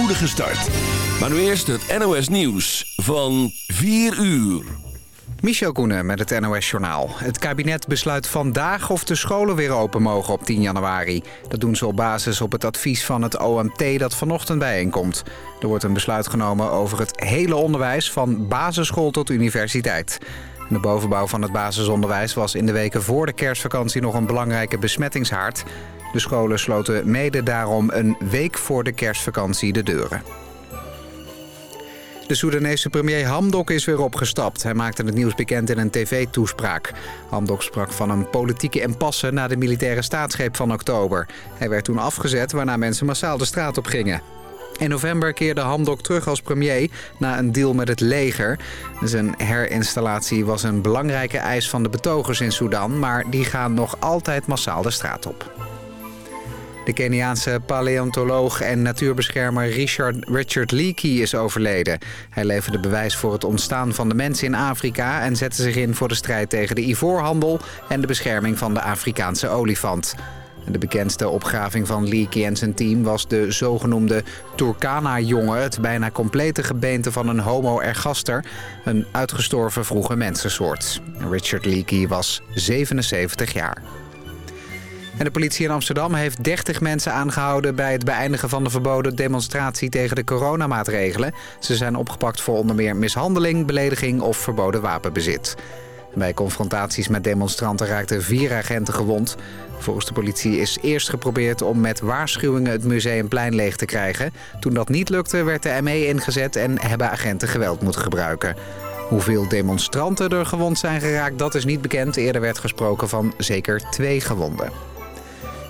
spoedige start. Maar nu eerst het NOS Nieuws van 4 uur. Michel Koenen met het NOS-journaal. Het kabinet besluit vandaag of de scholen weer open mogen op 10 januari. Dat doen ze op basis op het advies van het OMT dat vanochtend bijeenkomt. Er wordt een besluit genomen over het hele onderwijs... van basisschool tot universiteit. De bovenbouw van het basisonderwijs was in de weken voor de kerstvakantie... nog een belangrijke besmettingshaard. De scholen sloten mede daarom een week voor de kerstvakantie de deuren. De Soedanese premier Hamdok is weer opgestapt. Hij maakte het nieuws bekend in een tv-toespraak. Hamdok sprak van een politieke impasse na de militaire staatsgreep van oktober. Hij werd toen afgezet waarna mensen massaal de straat op gingen. In november keerde Hamdok terug als premier na een deal met het leger. Zijn herinstallatie was een belangrijke eis van de betogers in Sudan... maar die gaan nog altijd massaal de straat op. De Keniaanse paleontoloog en natuurbeschermer Richard, Richard Leakey is overleden. Hij leverde bewijs voor het ontstaan van de mens in Afrika... en zette zich in voor de strijd tegen de ivoorhandel... en de bescherming van de Afrikaanse olifant. De bekendste opgraving van Leakey en zijn team was de zogenoemde Turkana-jongen... het bijna complete gebeente van een homo ergaster, een uitgestorven vroege mensensoort. Richard Leakey was 77 jaar. En de politie in Amsterdam heeft 30 mensen aangehouden... bij het beëindigen van de verboden demonstratie tegen de coronamaatregelen. Ze zijn opgepakt voor onder meer mishandeling, belediging of verboden wapenbezit. Bij confrontaties met demonstranten raakten vier agenten gewond. Volgens de politie is eerst geprobeerd om met waarschuwingen het museumplein leeg te krijgen. Toen dat niet lukte werd de ME ingezet en hebben agenten geweld moeten gebruiken. Hoeveel demonstranten er gewond zijn geraakt, dat is niet bekend. Eerder werd gesproken van zeker twee gewonden.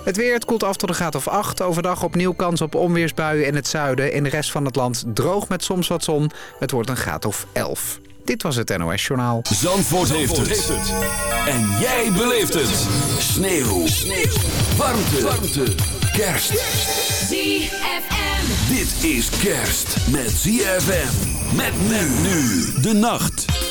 Het weer, het koelt af tot een graad of 8. Overdag opnieuw kans op onweersbuien in het zuiden. In de rest van het land droog met soms wat zon. Het wordt een graad of 11. Dit was het NOS Journaal. Zandvoort, heeft, het. En jij beleeft het. Sneeuw. Sneeuw. Warmte. Warmte. Kerst. ZFM. Dit is kerst met ZFM. Met men nu de nacht.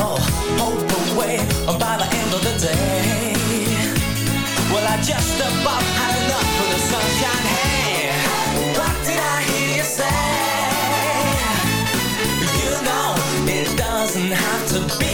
Oh, oh, all hope away oh, by the end of the day. Well, I just about had enough of the sunshine. Hey, what did I hear you say? You know, it doesn't have to be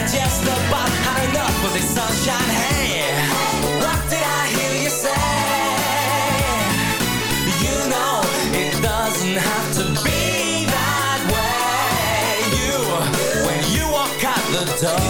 I just about had enough sunshine. Hey, what did I hear you say? You know it doesn't have to be that way. You, when you walk out the door,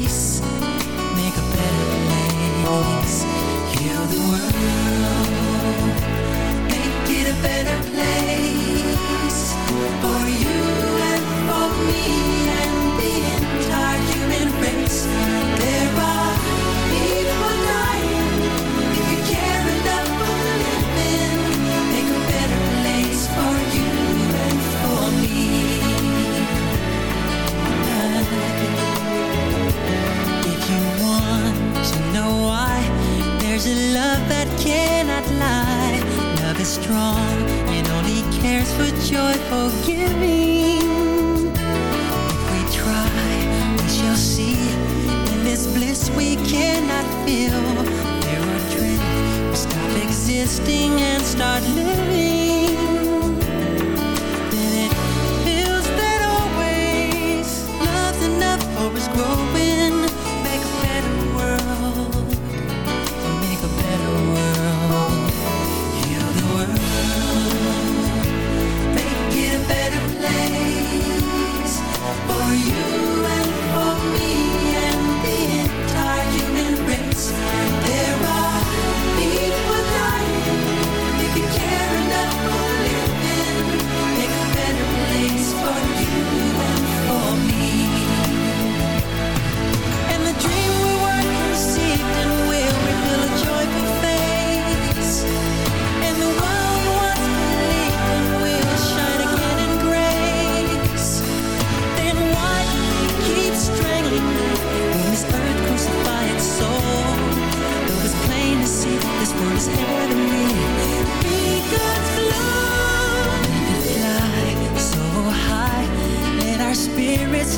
house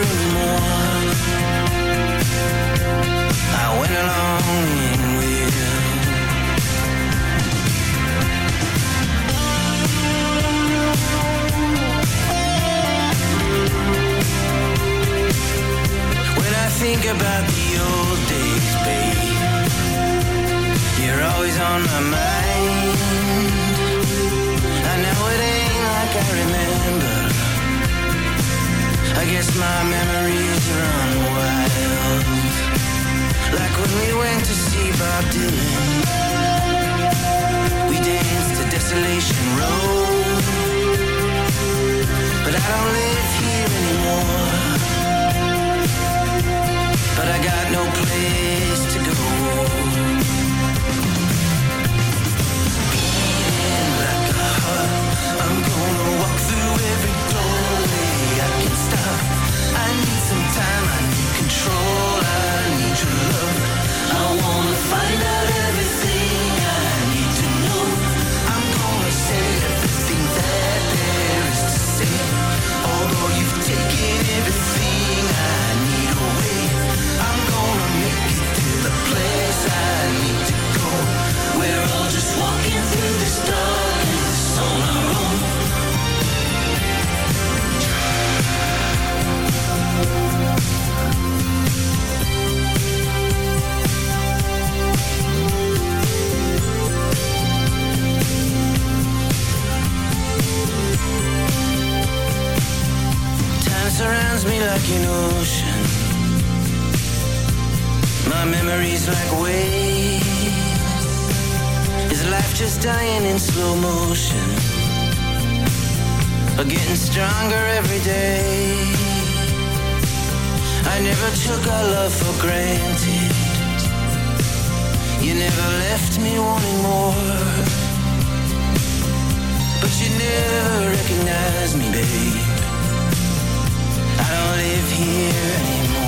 anymore just dying in slow motion. But getting stronger every day. I never took our love for granted. You never left me wanting more. But you never recognized me, babe. I don't live here anymore.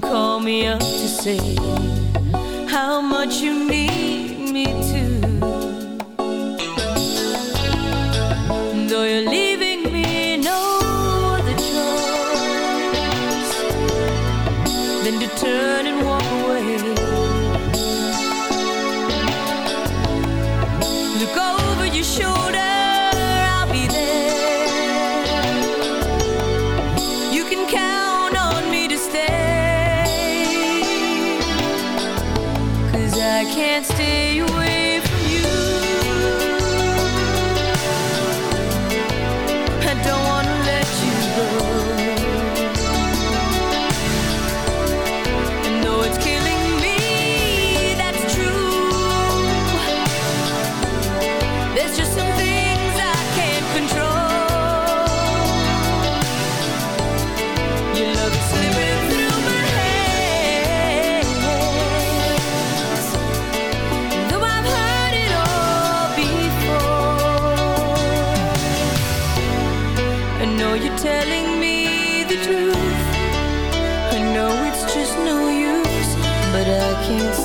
call me up to say how much you need.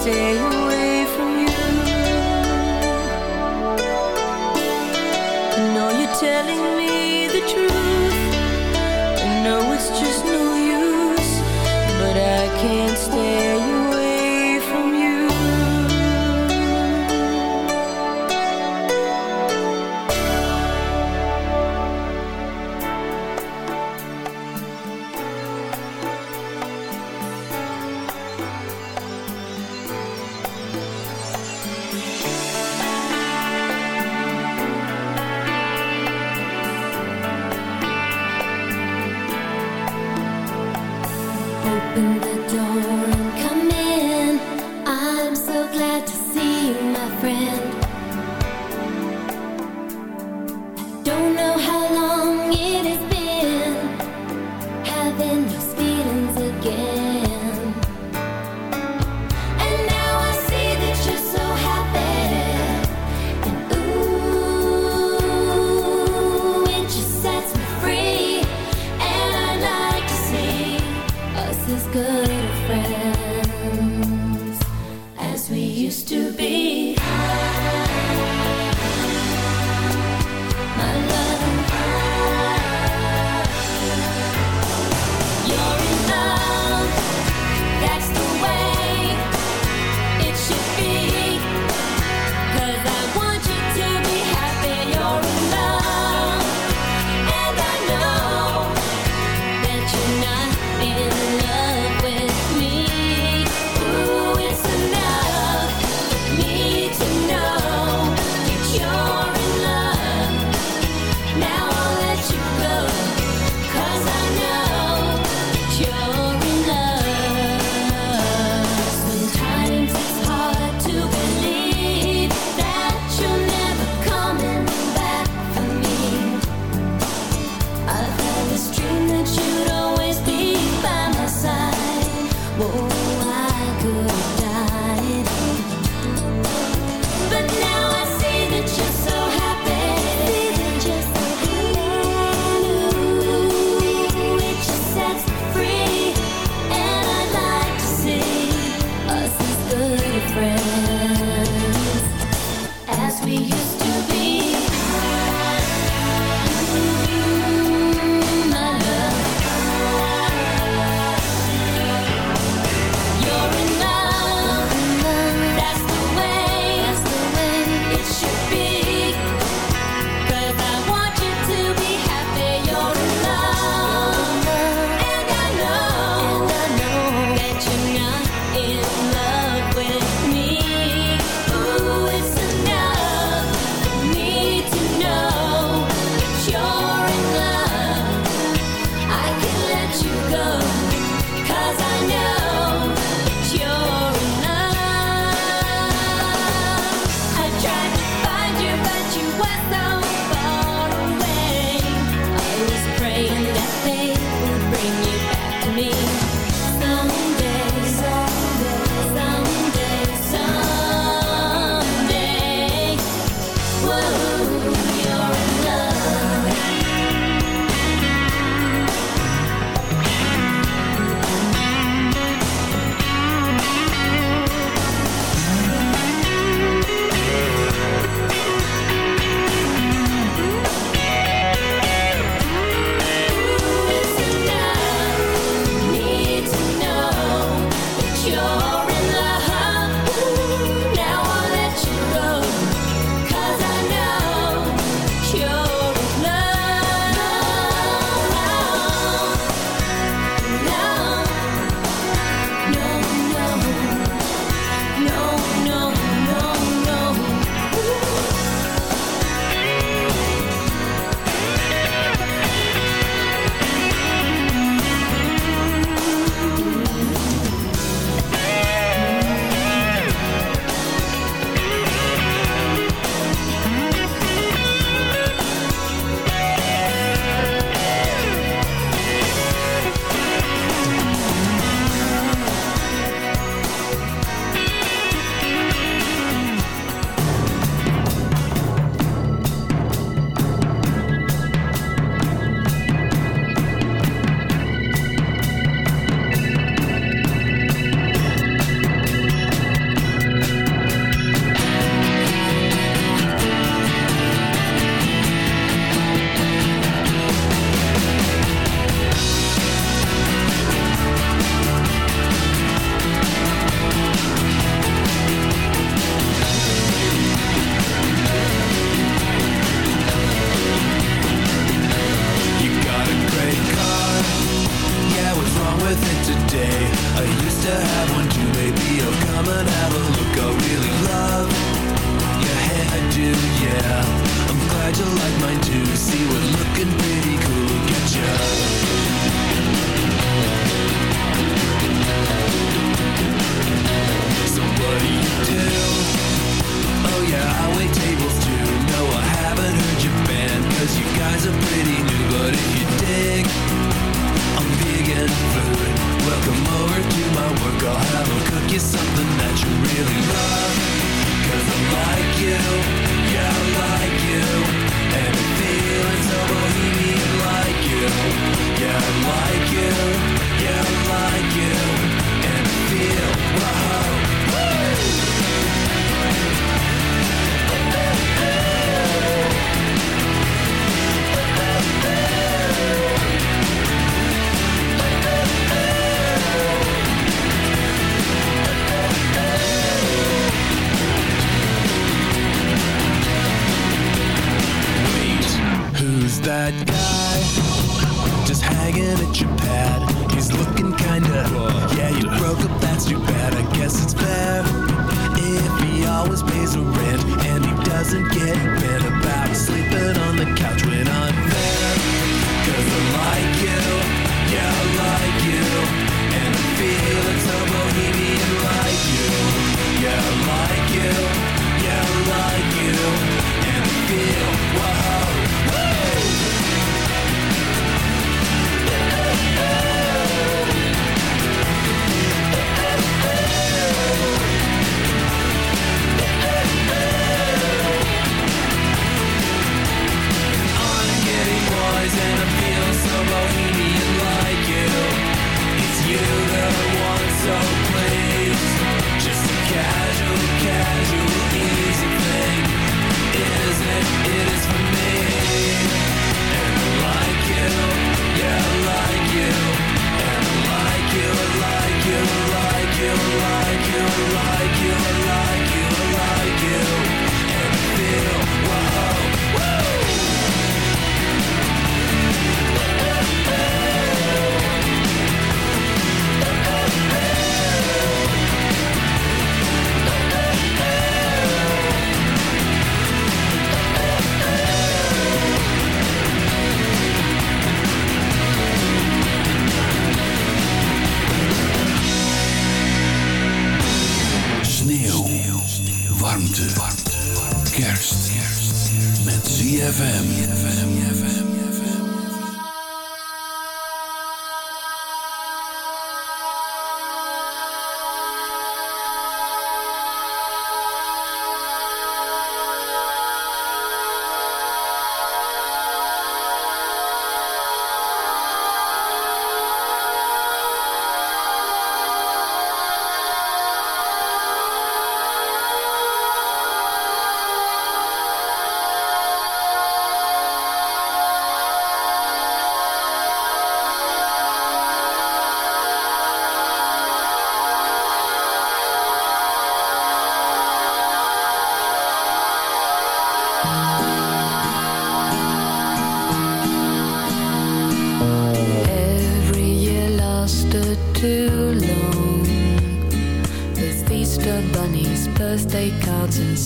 say you